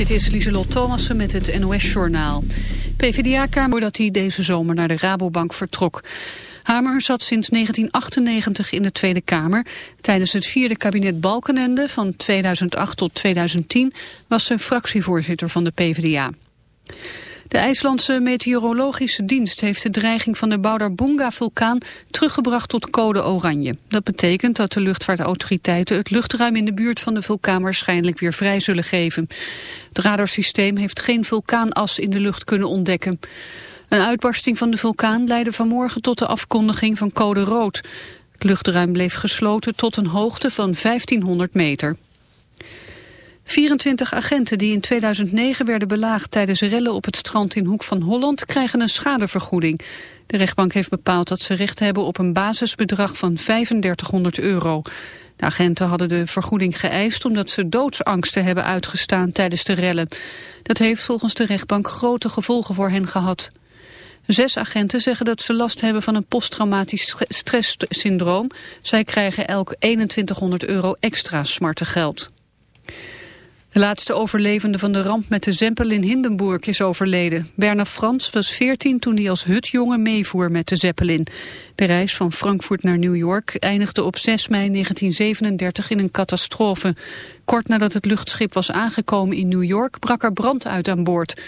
Dit is Lieselot Thomassen met het NOS-journaal. PvdA-kamer dat hij deze zomer naar de Rabobank vertrok. Hamer zat sinds 1998 in de Tweede Kamer. Tijdens het vierde kabinet Balkenende van 2008 tot 2010 was ze fractievoorzitter van de PvdA. De IJslandse meteorologische dienst heeft de dreiging van de Baudarbunga-vulkaan teruggebracht tot code oranje. Dat betekent dat de luchtvaartautoriteiten het luchtruim in de buurt van de vulkaan waarschijnlijk weer vrij zullen geven. Het radarsysteem heeft geen vulkaanas in de lucht kunnen ontdekken. Een uitbarsting van de vulkaan leidde vanmorgen tot de afkondiging van code rood. Het luchtruim bleef gesloten tot een hoogte van 1500 meter. 24 agenten die in 2009 werden belaagd tijdens rellen op het strand in Hoek van Holland krijgen een schadevergoeding. De rechtbank heeft bepaald dat ze recht hebben op een basisbedrag van 3500 euro. De agenten hadden de vergoeding geëist omdat ze doodsangsten hebben uitgestaan tijdens de rellen. Dat heeft volgens de rechtbank grote gevolgen voor hen gehad. Zes agenten zeggen dat ze last hebben van een posttraumatisch stresssyndroom. Zij krijgen elk 2100 euro extra smartengeld. De laatste overlevende van de ramp met de Zeppelin in Hindenburg is overleden. Werner Frans was 14 toen hij als hutjongen meevoer met de Zeppelin. De reis van Frankfurt naar New York eindigde op 6 mei 1937 in een catastrofe. Kort nadat het luchtschip was aangekomen in New York brak er brand uit aan boord.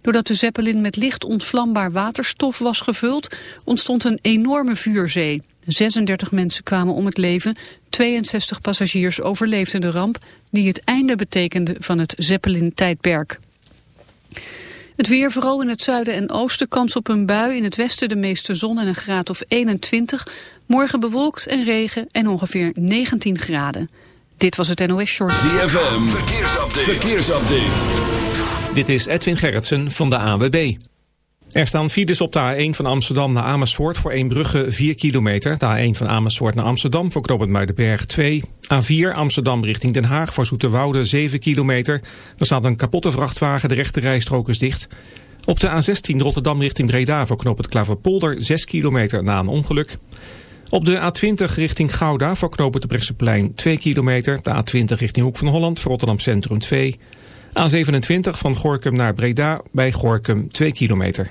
Doordat de Zeppelin met licht ontvlambaar waterstof was gevuld, ontstond een enorme vuurzee. 36 mensen kwamen om het leven, 62 passagiers overleefden de ramp... die het einde betekende van het Zeppelin-tijdperk. Het weer, vooral in het zuiden en oosten, kans op een bui. In het westen de meeste zon en een graad of 21. Morgen bewolkt en regen en ongeveer 19 graden. Dit was het NOS Short. ZFM, verkeersupdate. verkeersupdate. Dit is Edwin Gerritsen van de AWB. Er staan files op de A1 van Amsterdam naar Amersfoort voor Eembrugge 4 kilometer. De A1 van Amersfoort naar Amsterdam voor Knoopend Muidenberg 2. A4 Amsterdam richting Den Haag voor Zoeterwoude 7 kilometer. Er staat een kapotte vrachtwagen, de rechte rijstrook is dicht. Op de A16 Rotterdam richting Breda voor Knoopend Klaverpolder 6 kilometer na een ongeluk. Op de A20 richting Gouda voor Knoopend de Bresseplein 2 kilometer. De A20 richting Hoek van Holland voor Rotterdam Centrum 2 A27 van Gorkum naar Breda bij Gorkum 2 kilometer.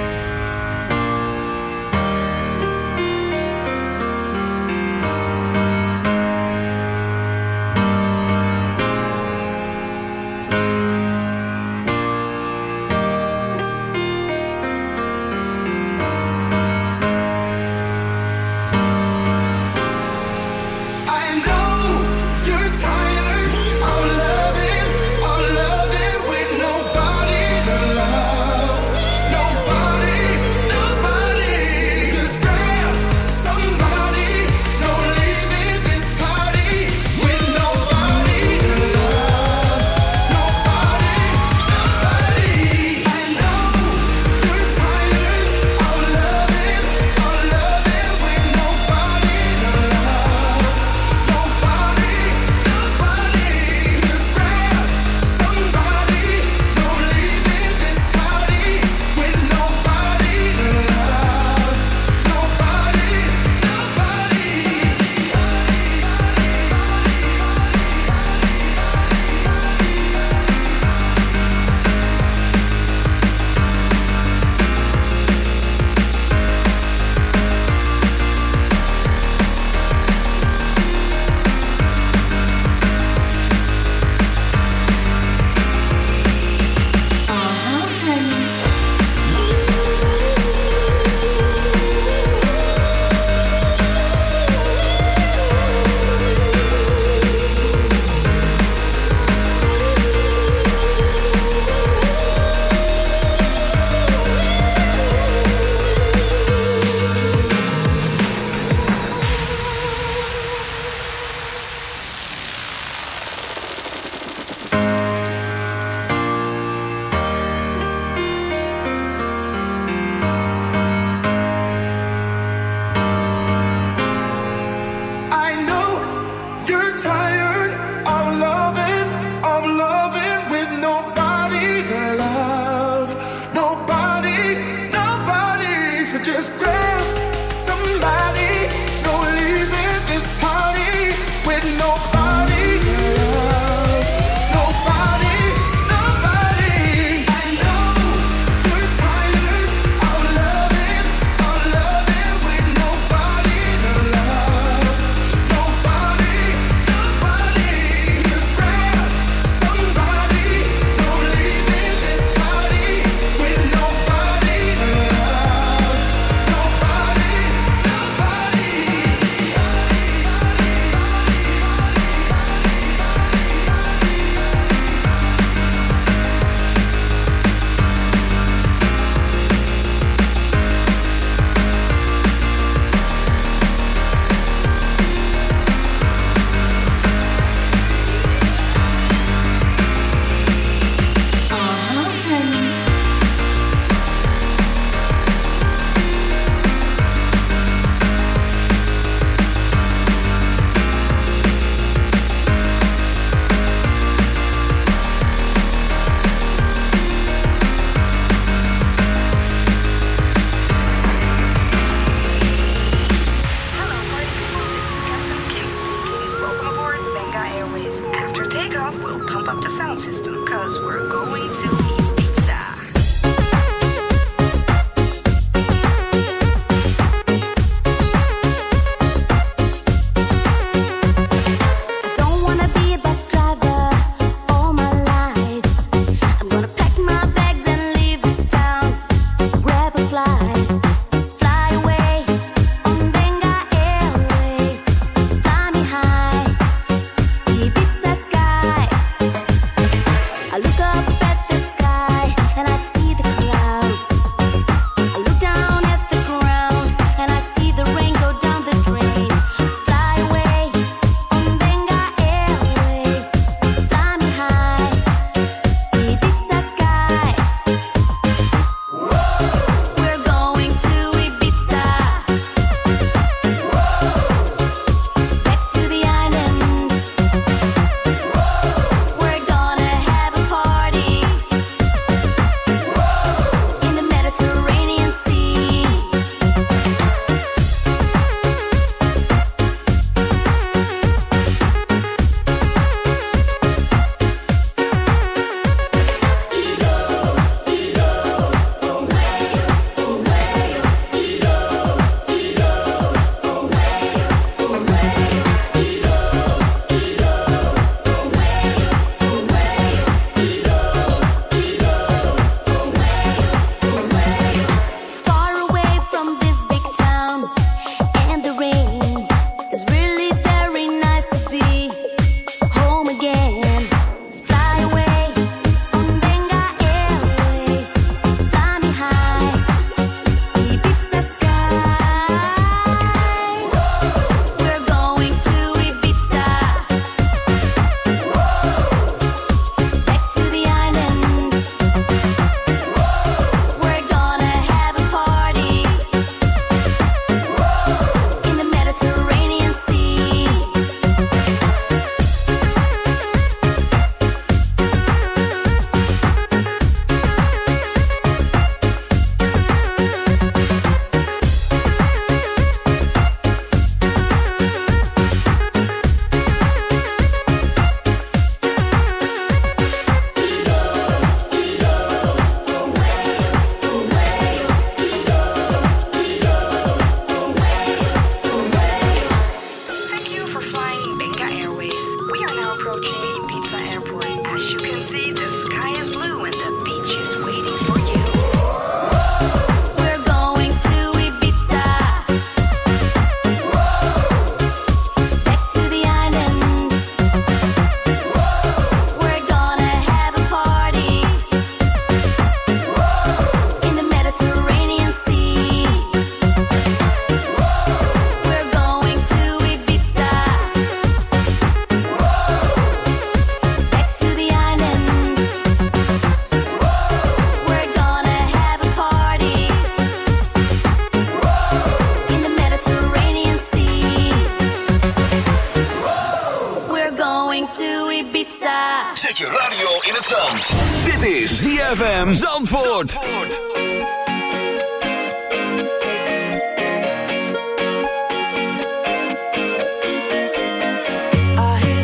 off, we'll pump up the sound system, cause we're going to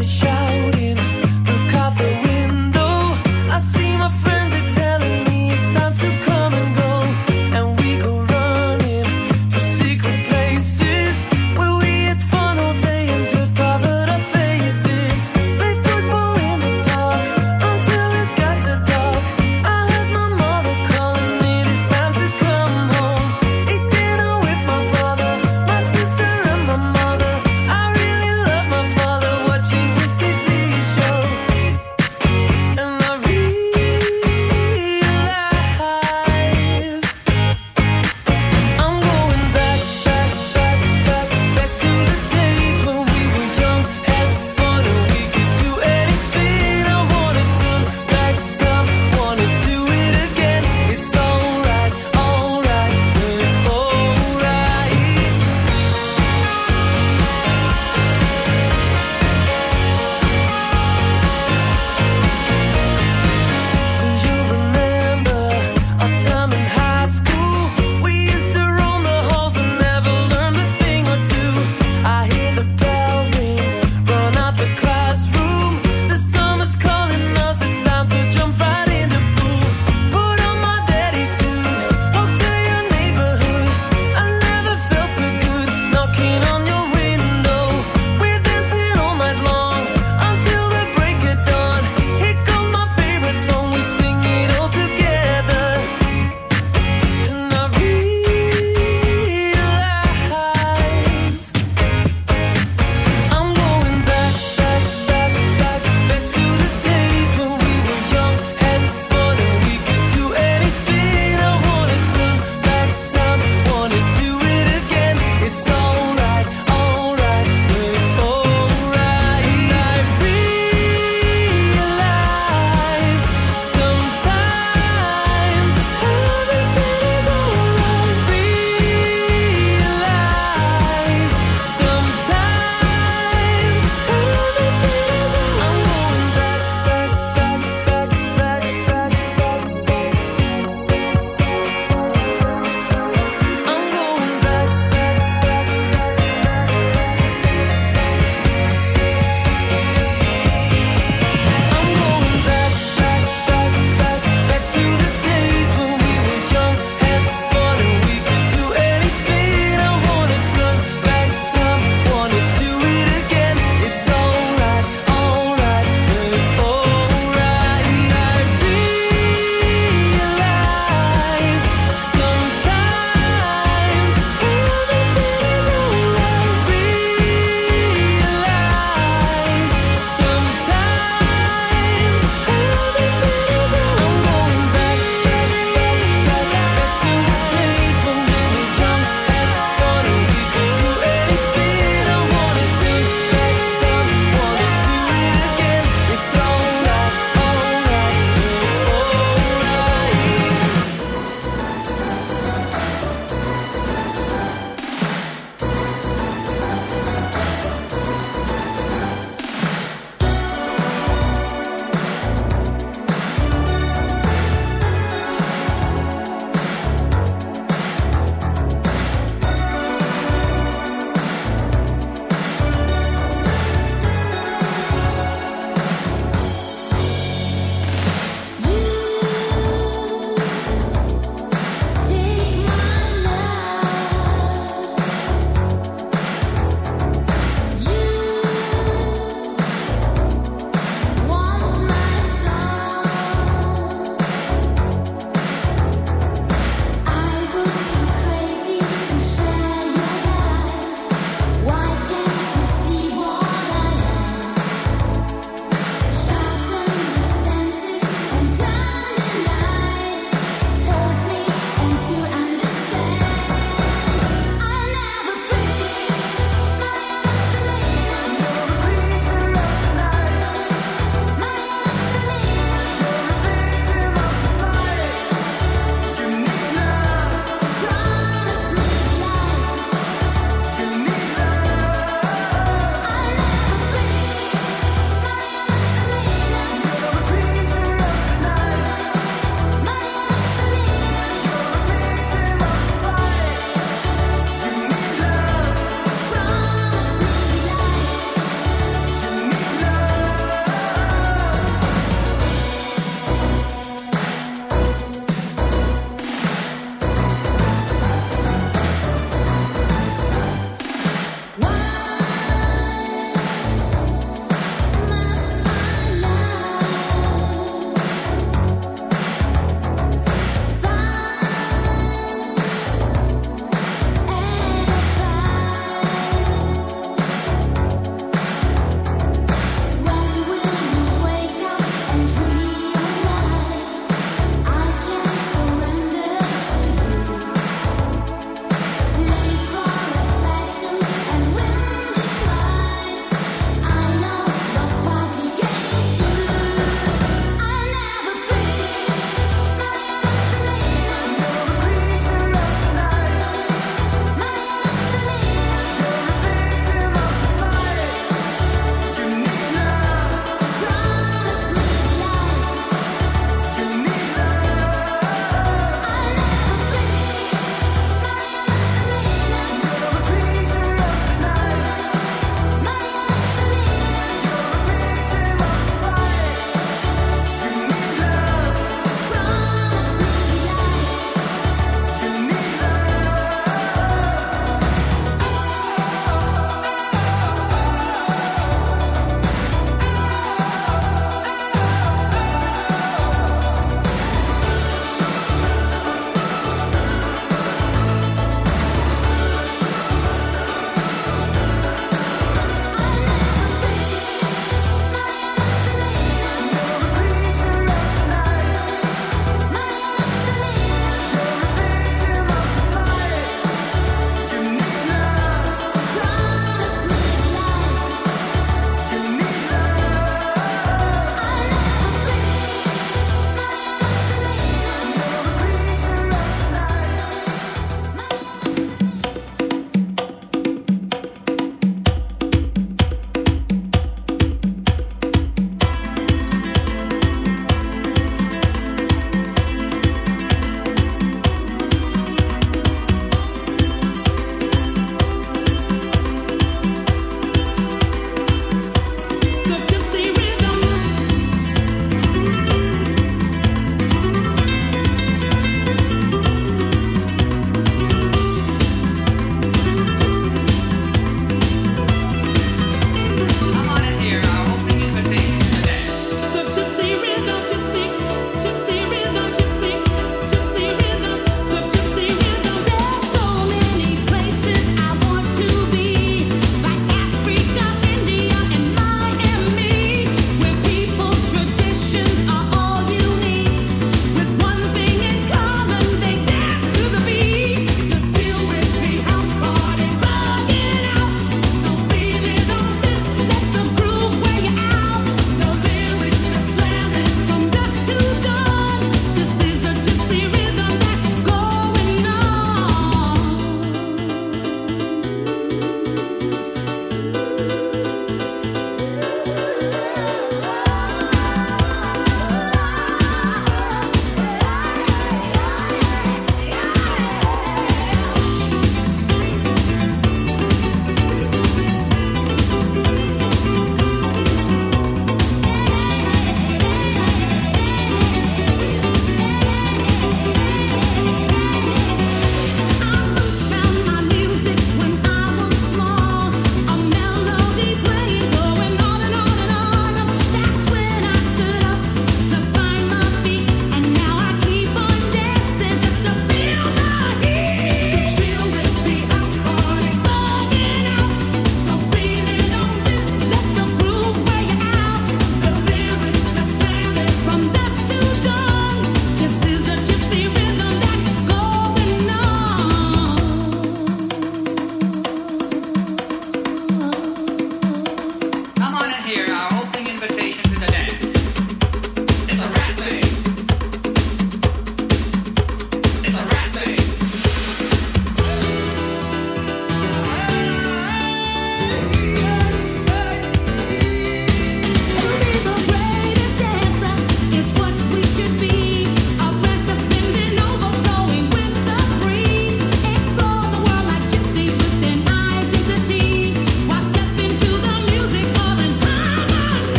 the show.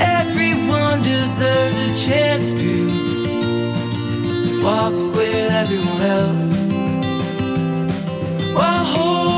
Everyone deserves a chance to walk with everyone else while holding.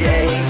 yeah.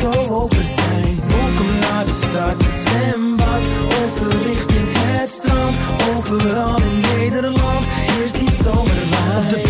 zo over zijn. Welkom naar de stad, het zwembad. Over richting het strand. Overal in Nederland is die zomerwijn.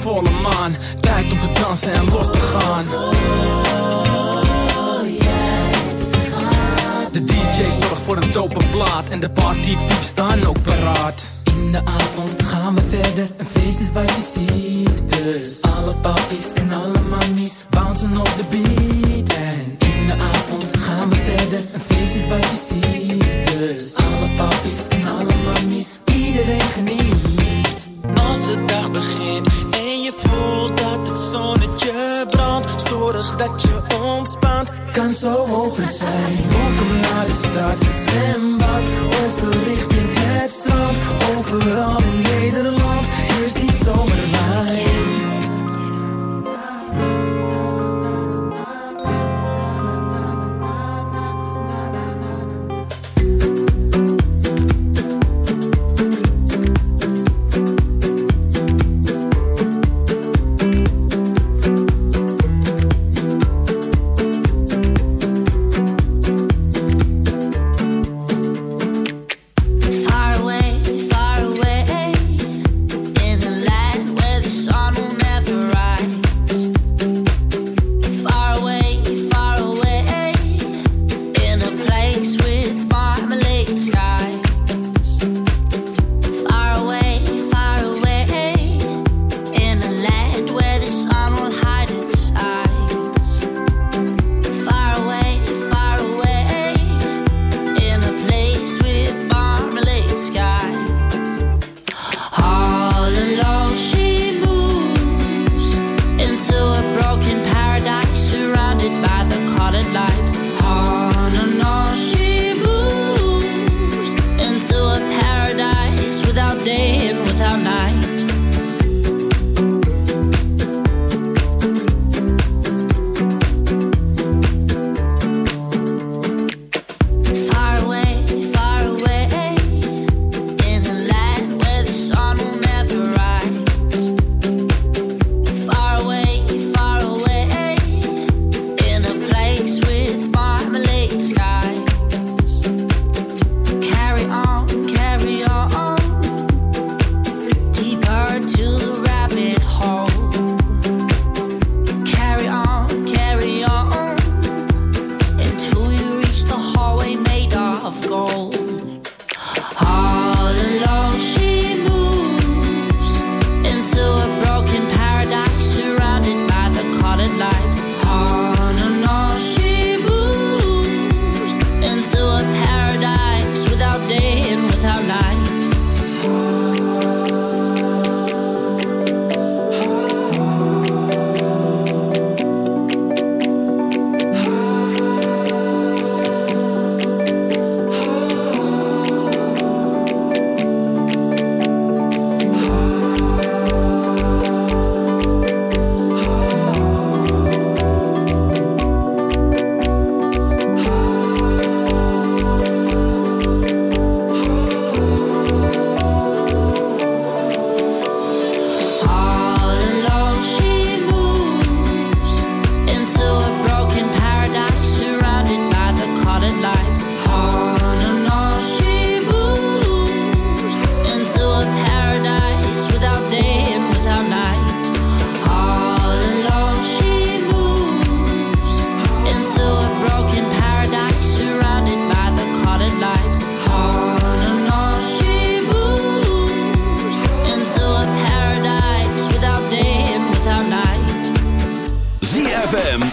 volle maan. Tijd om te dansen en los te gaan. De DJ zorgt voor een dope plaat en de partypieps staan ook paraat. In de avond gaan we verder, een feest is wat je ziet. Dus alle papies en alle mammies bouncen op de beat. En in de avond gaan we verder, een feest is wat je ziet.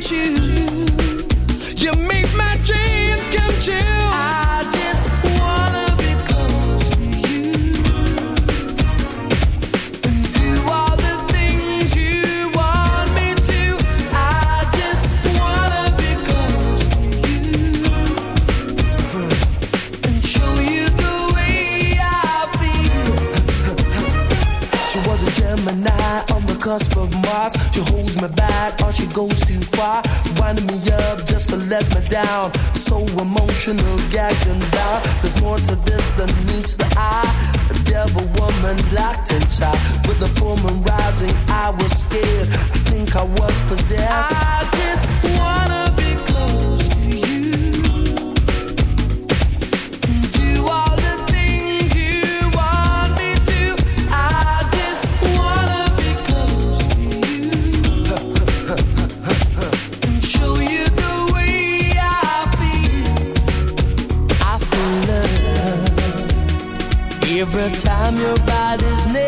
choose She holds me back or she goes too far. Winding me up just to let me down. So emotional, gagging down. There's more to this than meets the eye. A devil woman locked inside. With the full rising, I was scared. I think I was possessed. I just wanna. I'm your body's name.